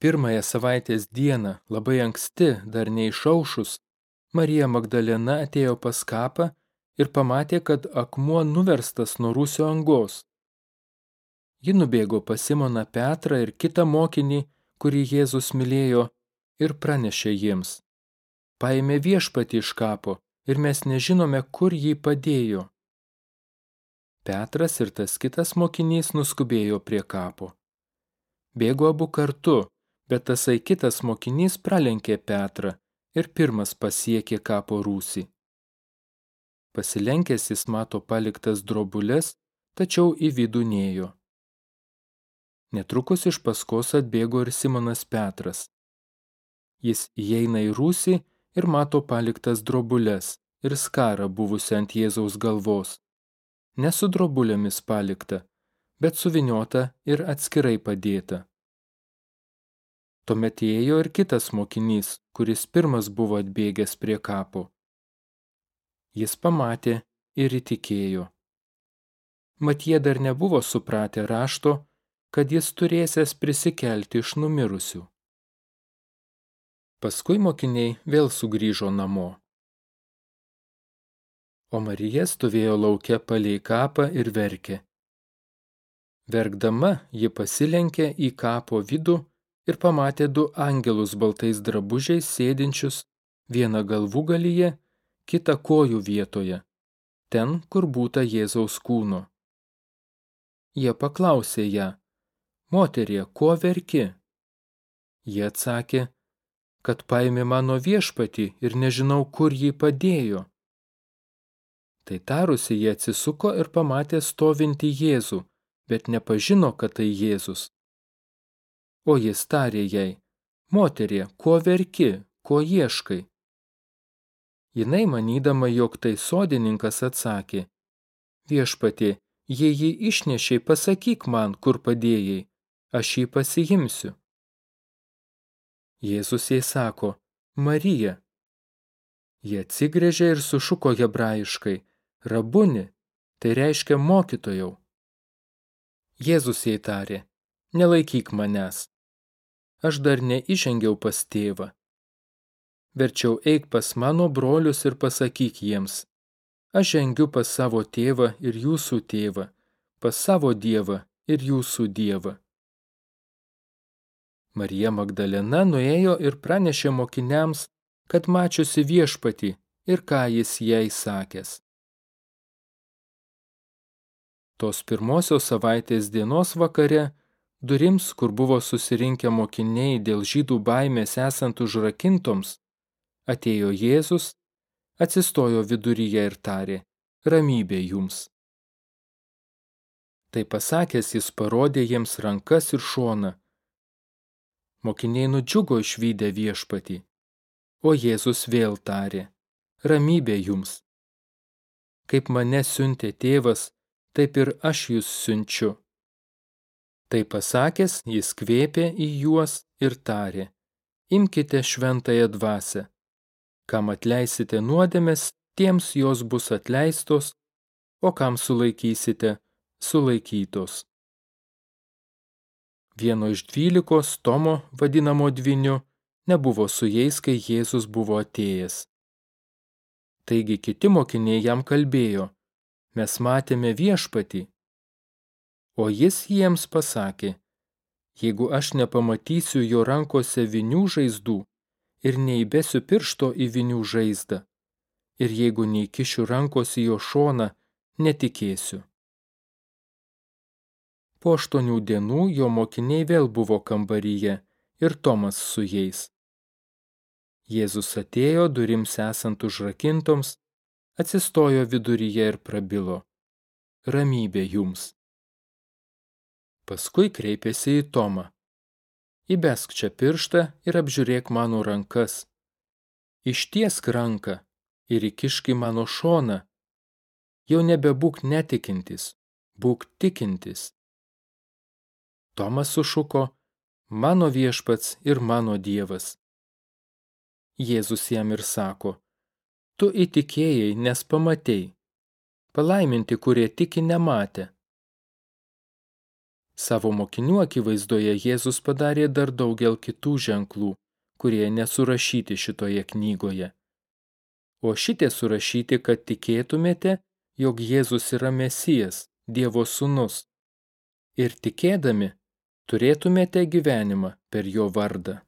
Pirmąją savaitės dieną, labai anksti, dar neišaušus, Marija Magdalena atėjo pas kapą ir pamatė, kad akmuo nuverstas nuo rūsio angos. Ji nubėgo pas Simoną Petrą ir kitą mokinį, kurį Jėzus mylėjo, ir pranešė jiems. Paėmė viešpatį iš kapo ir mes nežinome, kur jį padėjo. Petras ir tas kitas mokinys nuskubėjo prie kapo. Bėgo abu kartu, bet tasai kitas mokinys pralenkė Petrą ir pirmas pasiekė kapo rūsį. Pasilenkęs jis mato paliktas drobulės, tačiau į vidų nėjo. Netrukus iš paskos atbėgo ir Simonas Petras. Jis įeina į rūsį ir mato paliktas drobulės ir skarą buvusią ant Jėzaus galvos. Ne su drobulėmis palikta, bet suviniota ir atskirai padėta. Tuomet įėjo ir kitas mokinys, kuris pirmas buvo atbėgęs prie kapo. Jis pamatė ir įtikėjo. Mat jie dar nebuvo supratę rašto, kad jis turėsęs prisikelti iš numirusių. Paskui mokiniai vėl sugrįžo namo. O Marija stovėjo laukia palei kapą ir verkė. Verkdama ji pasilenkė į kapo vidų ir pamatė du angelus baltais drabužiais sėdinčius, vieną galvų galyje, kitą kojų vietoje, ten, kur būta Jėzaus kūno. Jie paklausė ją, moterie, ko verki? Jie atsakė, kad paėmė mano viešpatį ir nežinau, kur jį padėjo. Tai tarusi jie atsisuko ir pamatė stovinti Jėzų, bet nepažino, kad tai Jėzus. O jis tarė jai, moterie, kuo verki, ko ieškai? Jinai manydama, jog tai sodininkas atsakė, viešpatė, jei jį išnešiai, pasakyk man, kur padėjai, aš jį pasiimsiu. Jėzus jai sako, Marija. Jie atsigrėžė ir sušuko hebrajiškai, rabuni, tai reiškia mokytojau. Jėzus jai tarė, nelaikyk manęs, aš dar neižengiau pas tėvą. Verčiau eik pas mano brolius ir pasakyk jiems, aš žengiu pas savo tėvą ir jūsų tėvą, pas savo dievą ir jūsų dievą. Marija Magdalena nuėjo ir pranešė mokiniams, kad mačiusi viešpatį ir ką jis jai sakęs. Tos pirmosios savaitės dienos vakare Durims, kur buvo susirinkę mokiniai dėl žydų baimės esant užrakintoms, atėjo Jėzus, atsistojo viduryje ir tarė, ramybė jums. Tai pasakęs jis parodė jiems rankas ir šoną. Mokiniai nudžiugo išvykę viešpatį, o Jėzus vėl tarė, ramybė jums. Kaip mane siuntė tėvas, taip ir aš jūs siunčiu. Tai pasakęs, jis kvėpė į juos ir tarė, imkite šventąją dvasę. Kam atleisite nuodėmes, tiems jos bus atleistos, o kam sulaikysite, sulaikytos. Vieno iš dvylikos Tomo, vadinamo dviniu, nebuvo su jais, kai Jėzus buvo atėjęs. Taigi kiti mokiniai jam kalbėjo, mes matėme viešpatį. O jis jiems pasakė, jeigu aš nepamatysiu jo rankose vinių žaizdų ir neįbesiu piršto į vinių žaizdą, ir jeigu neįkišiu rankos į jo šoną, netikėsiu. Po aštuonių dienų jo mokiniai vėl buvo kambaryje ir Tomas su jais. Jėzus atėjo durims esant užrakintoms, atsistojo viduryje ir prabilo. Ramybė jums. Paskui kreipėsi į Tomą. Įbesk čia pirštą ir apžiūrėk mano rankas. Ištiesk ranką ir įkišk į mano šoną. Jau nebebūk netikintis, būk tikintis. Tomas sušuko, mano viešpats ir mano dievas. Jėzus jam ir sako, tu įtikėjai, nes pamatei. Palaiminti, kurie tiki nematė. Savo mokinių akivaizdoje Jėzus padarė dar daugel kitų ženklų, kurie nesurašyti šitoje knygoje. O šitie surašyti, kad tikėtumėte, jog Jėzus yra Mesijas, Dievo sūnus. Ir tikėdami, turėtumėte gyvenimą per jo vardą.